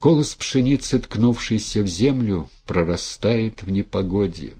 Колос пшеницы, ткнувшийся в землю, прорастает в непогоде.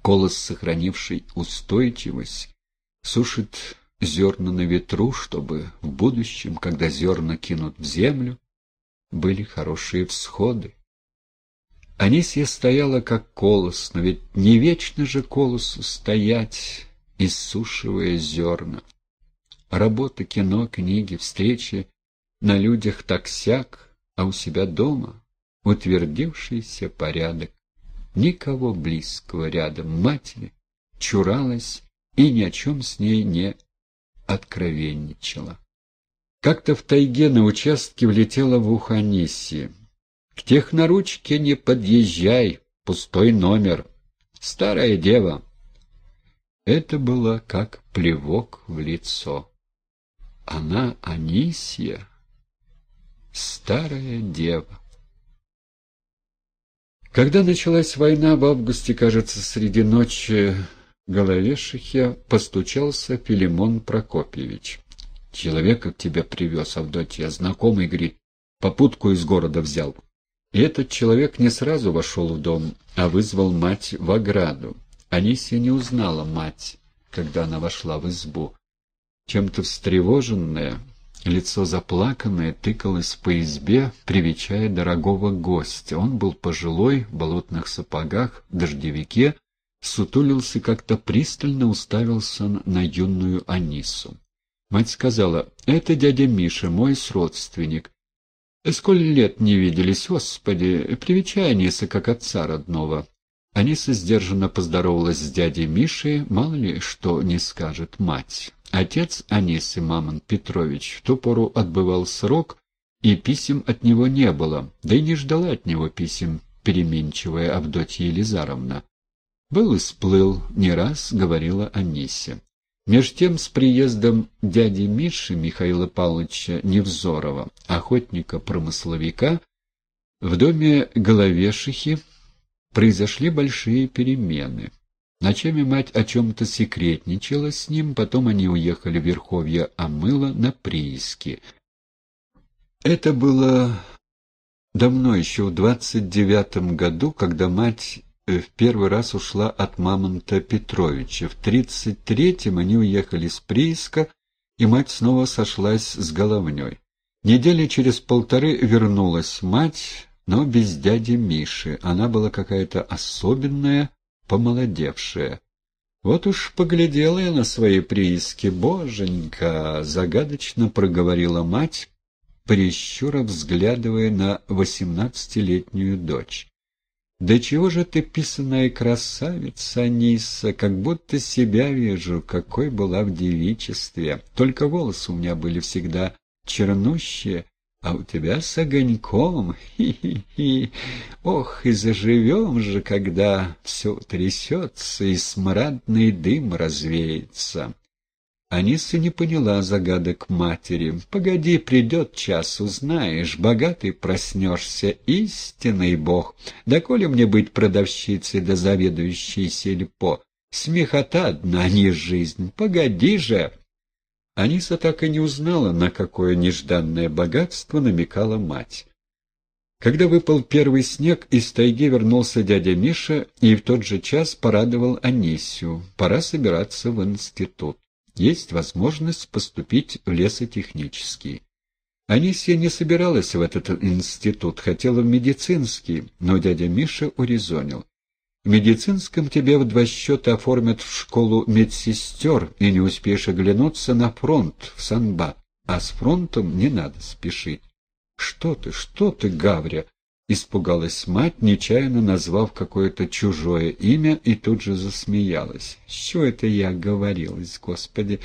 Колос, сохранивший устойчивость, сушит зерна на ветру, чтобы в будущем, когда зерна кинут в землю, были хорошие всходы. Анисья стояла как колос, но ведь не вечно же колосу стоять, иссушивая зерна. Работа, кино, книги, встречи на людях так-сяк, а у себя дома утвердившийся порядок. Никого близкого рядом матери чуралась и ни о чем с ней не откровенничала. Как-то в тайге на участке влетела в ухо Анисии. К техноручке не подъезжай, пустой номер. Старая дева. Это было как плевок в лицо. Она Анисия, старая дева. Когда началась война, в августе, кажется, среди ночи Головешихе постучался Филимон Прокопьевич. «Человека к тебе привез, Авдотья, знакомый, говорит, попутку из города взял». И этот человек не сразу вошел в дом, а вызвал мать в ограду. Анисия не узнала мать, когда она вошла в избу. Чем-то встревоженная, лицо заплаканное, тыкалось по избе, привечая дорогого гостя. Он был пожилой, в болотных сапогах, в дождевике, сутулился как-то пристально уставился на юную Анису. Мать сказала, «Это дядя Миша, мой сродственник. Сколь лет не виделись, Господи, привечай Аниса, как отца родного». Аниса сдержанно поздоровалась с дядей Мишей, мало ли что не скажет мать. Отец Анисы, Мамон Петрович, в ту пору отбывал срок, и писем от него не было, да и не ждала от него писем переменчивая Авдотья Елизаровна. «Был и сплыл, не раз», — говорила Анисе. Меж тем, с приездом дяди Миши Михаила Павловича Невзорова, охотника-промысловика, в доме Головешихи произошли большие перемены. Ночами мать о чем-то секретничала с ним, потом они уехали в Верховье Амыла на прииски. Это было давно, еще в двадцать девятом году, когда мать в первый раз ушла от Мамонта Петровича. В тридцать третьем они уехали с прииска, и мать снова сошлась с головней. Недели через полторы вернулась мать, но без дяди Миши. Она была какая-то особенная, помолодевшая. Вот уж поглядела я на свои прииски, боженька, загадочно проговорила мать, прищура взглядывая на восемнадцатилетнюю дочь. «Да чего же ты, писаная красавица, Аниса, как будто себя вижу, какой была в девичестве. Только волосы у меня были всегда чернущие, а у тебя с огоньком. Хи-хи-хи. Ох, и заживем же, когда все трясется и смрадный дым развеется». Аниса не поняла загадок матери. «Погоди, придет час, узнаешь, богатый проснешься, истинный бог. Да коли мне быть продавщицей да заведующей сельпо? Смехота одна, не жизнь. Погоди же!» Аниса так и не узнала, на какое нежданное богатство намекала мать. Когда выпал первый снег, из тайги вернулся дядя Миша и в тот же час порадовал Анисию. Пора собираться в институт есть возможность поступить в лесотехнический. Анисия не собиралась в этот институт, хотела в медицинский, но дядя Миша урезонил. В медицинском тебе в два счета оформят в школу медсестер, и не успеешь оглянуться на фронт, в Санбат. А с фронтом не надо спешить. Что ты, что ты, Гавря? Испугалась мать, нечаянно назвав какое-то чужое имя, и тут же засмеялась. «Что это я говорилась, Господи?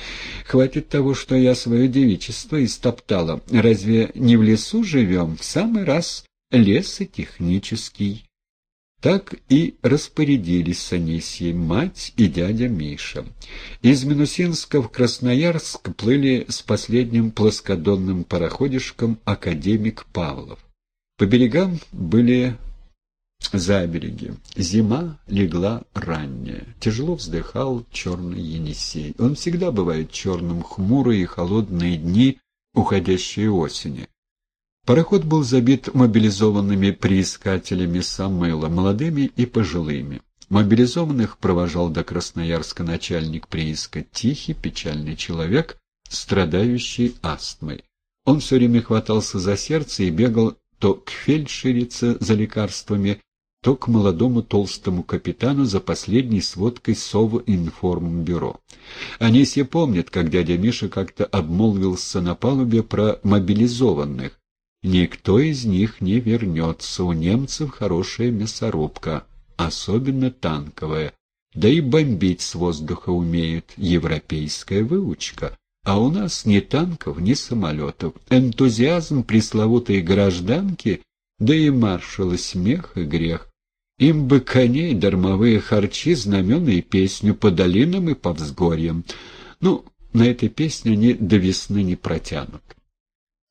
Хватит того, что я свое девичество истоптала. Разве не в лесу живем? В самый раз лесотехнический». Так и распорядились с мать и дядя Миша. Из Минусинска в Красноярск плыли с последним плоскодонным пароходишком академик Павлов. По берегам были забереги. Зима легла ранняя. Тяжело вздыхал черный Енисей. Он всегда бывает черным хмурые и холодные дни уходящей осени. Пароход был забит мобилизованными приискателями Самыла, молодыми и пожилыми. Мобилизованных провожал до Красноярска начальник прииска, тихий, печальный человек, страдающий астмой. Он все время хватался за сердце и бегал то к фельдшерице за лекарствами, то к молодому толстому капитану за последней сводкой Совинформбюро. Анисья помнит, как дядя Миша как-то обмолвился на палубе про мобилизованных. Никто из них не вернется, у немцев хорошая мясорубка, особенно танковая. Да и бомбить с воздуха умеют, европейская выучка. А у нас ни танков, ни самолетов. Энтузиазм пресловутой гражданки, да и маршала смех и грех. Им бы коней, дармовые харчи, знамена и песню по долинам и по взгорьям. Ну, на этой песне они до весны не протянут.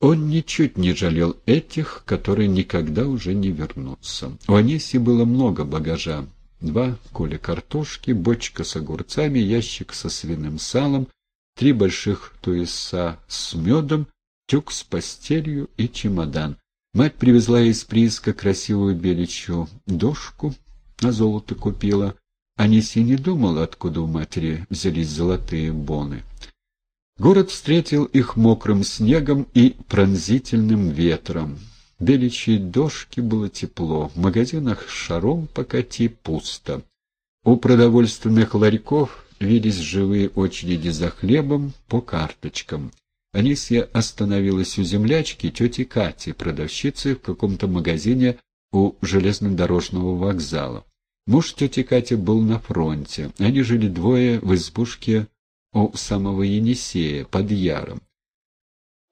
Он ничуть не жалел этих, которые никогда уже не вернутся. У Аниси было много багажа. Два куля картошки, бочка с огурцами, ящик со свиным салом, три больших туеса с медом, тюк с постелью и чемодан. Мать привезла из прииска красивую беличью дошку, на золото купила. Аниси не думала, откуда у матери взялись золотые боны. Город встретил их мокрым снегом и пронзительным ветром. Беличьей дошки было тепло, в магазинах шаром покати пусто. У продовольственных ларьков виделись живые очереди за хлебом по карточкам. Анисья остановилась у землячки тети Кати, продавщицы в каком-то магазине у железнодорожного вокзала. Муж тети Кати был на фронте. Они жили двое в избушке у самого Енисея, под Яром.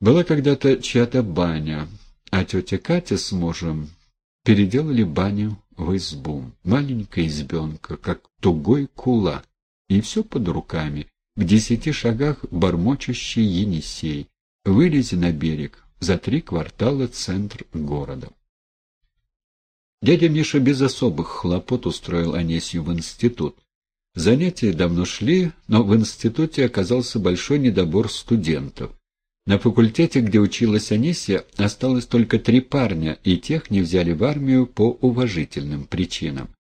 Была когда-то чья-то баня, а тетя Катя с мужем переделали баню в избу. Маленькая избенка, как тугой кула, и все под руками. В десяти шагах бормочущий Енисей. Вылези на берег, за три квартала центр города. Дядя Миша без особых хлопот устроил Анесью в институт. Занятия давно шли, но в институте оказался большой недобор студентов. На факультете, где училась Анисия, осталось только три парня, и тех не взяли в армию по уважительным причинам.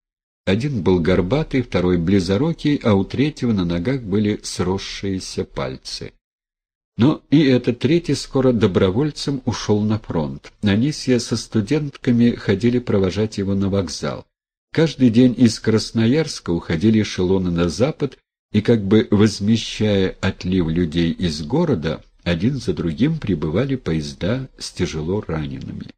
Один был горбатый, второй близорукий, а у третьего на ногах были сросшиеся пальцы. Но и этот третий скоро добровольцем ушел на фронт. Анисия со студентками ходили провожать его на вокзал. Каждый день из Красноярска уходили эшелоны на запад, и как бы возмещая отлив людей из города, один за другим прибывали поезда с тяжело ранеными.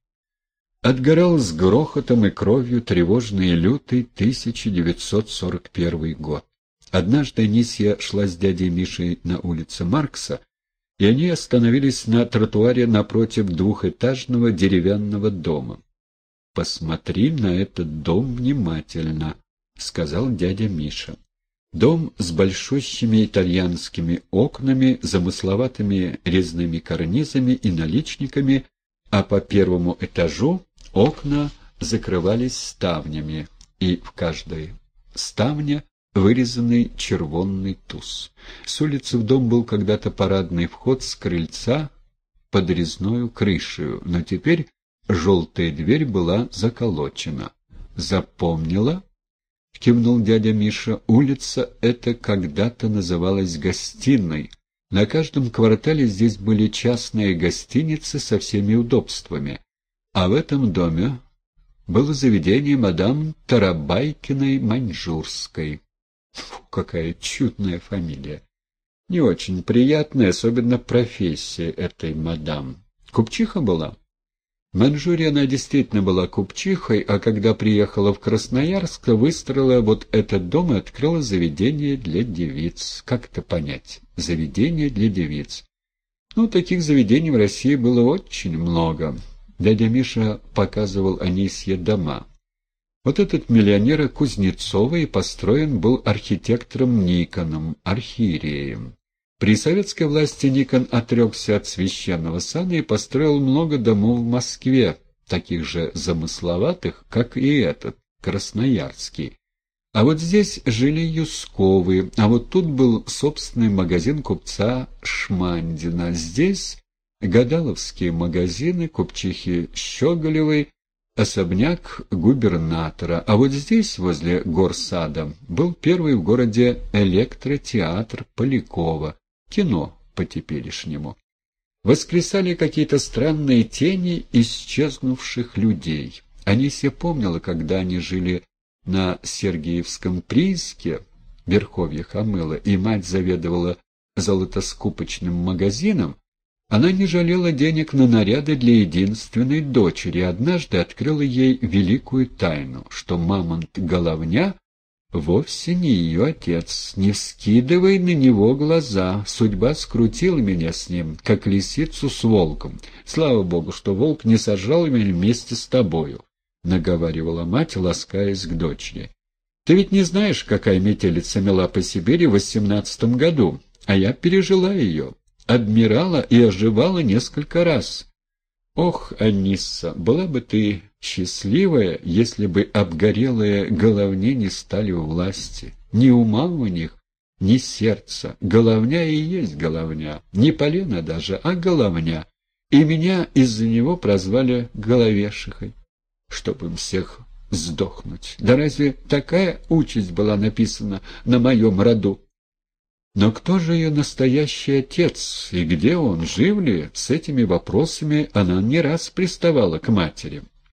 Отгорал с грохотом и кровью тревожный и лютый 1941 год. Однажды Анисия шла с дядей Мишей на улице Маркса, и они остановились на тротуаре напротив двухэтажного деревянного дома. «Посмотри на этот дом внимательно», — сказал дядя Миша. Дом с большущими итальянскими окнами, замысловатыми резными карнизами и наличниками, а по первому этажу окна закрывались ставнями, и в каждой ставне вырезанный червонный туз. С улицы в дом был когда-то парадный вход с крыльца под резною крышею, но теперь Желтая дверь была заколочена. «Запомнила?» — кивнул дядя Миша. «Улица эта когда-то называлась гостиной. На каждом квартале здесь были частные гостиницы со всеми удобствами. А в этом доме было заведение мадам Тарабайкиной Маньчжурской. Фу, какая чудная фамилия! Не очень приятная, особенно профессия этой мадам. Купчиха была?» В Маньчжурии она действительно была купчихой, а когда приехала в Красноярск, выстроила вот этот дом и открыла заведение для девиц. Как это понять? Заведение для девиц. Ну, таких заведений в России было очень много. Дядя Миша показывал Анисье дома. Вот этот миллионер Кузнецова построен был архитектором Никоном, архиереем. При советской власти Никон отрекся от священного сана и построил много домов в Москве, таких же замысловатых, как и этот, Красноярский. А вот здесь жили Юсковы, а вот тут был собственный магазин купца Шмандина. Здесь Гадаловские магазины, купчихи Щеголевой, особняк губернатора, а вот здесь, возле горсада, был первый в городе электротеатр Полякова, кино по-теперешнему. Воскресали какие-то странные тени исчезнувших людей. Анисия помнила, когда они жили на Сергиевском прииске, в Верховьях Амыла, и мать заведовала золотоскупочным магазином, она не жалела денег на наряды для единственной дочери и однажды открыла ей великую тайну, что мамонт-головня вовсе не ее отец. Не скидывай на него глаза. Судьба скрутила меня с ним, как лисицу с волком. Слава богу, что волк не сожрал меня вместе с тобою, — наговаривала мать, ласкаясь к дочери. Ты ведь не знаешь, какая метелица мела по Сибири в восемнадцатом году, а я пережила ее обмирала и оживала несколько раз. Ох, Анисса, была бы ты счастливая, если бы обгорелые головни не стали у власти. Ни ума у них, ни сердца. Головня и есть головня. Не полена даже, а головня. И меня из-за него прозвали головешихой, чтобы им всех сдохнуть. Да разве такая участь была написана на моем роду? Но кто же ее настоящий отец, и где он, жив ли? С этими вопросами она не раз приставала к матери.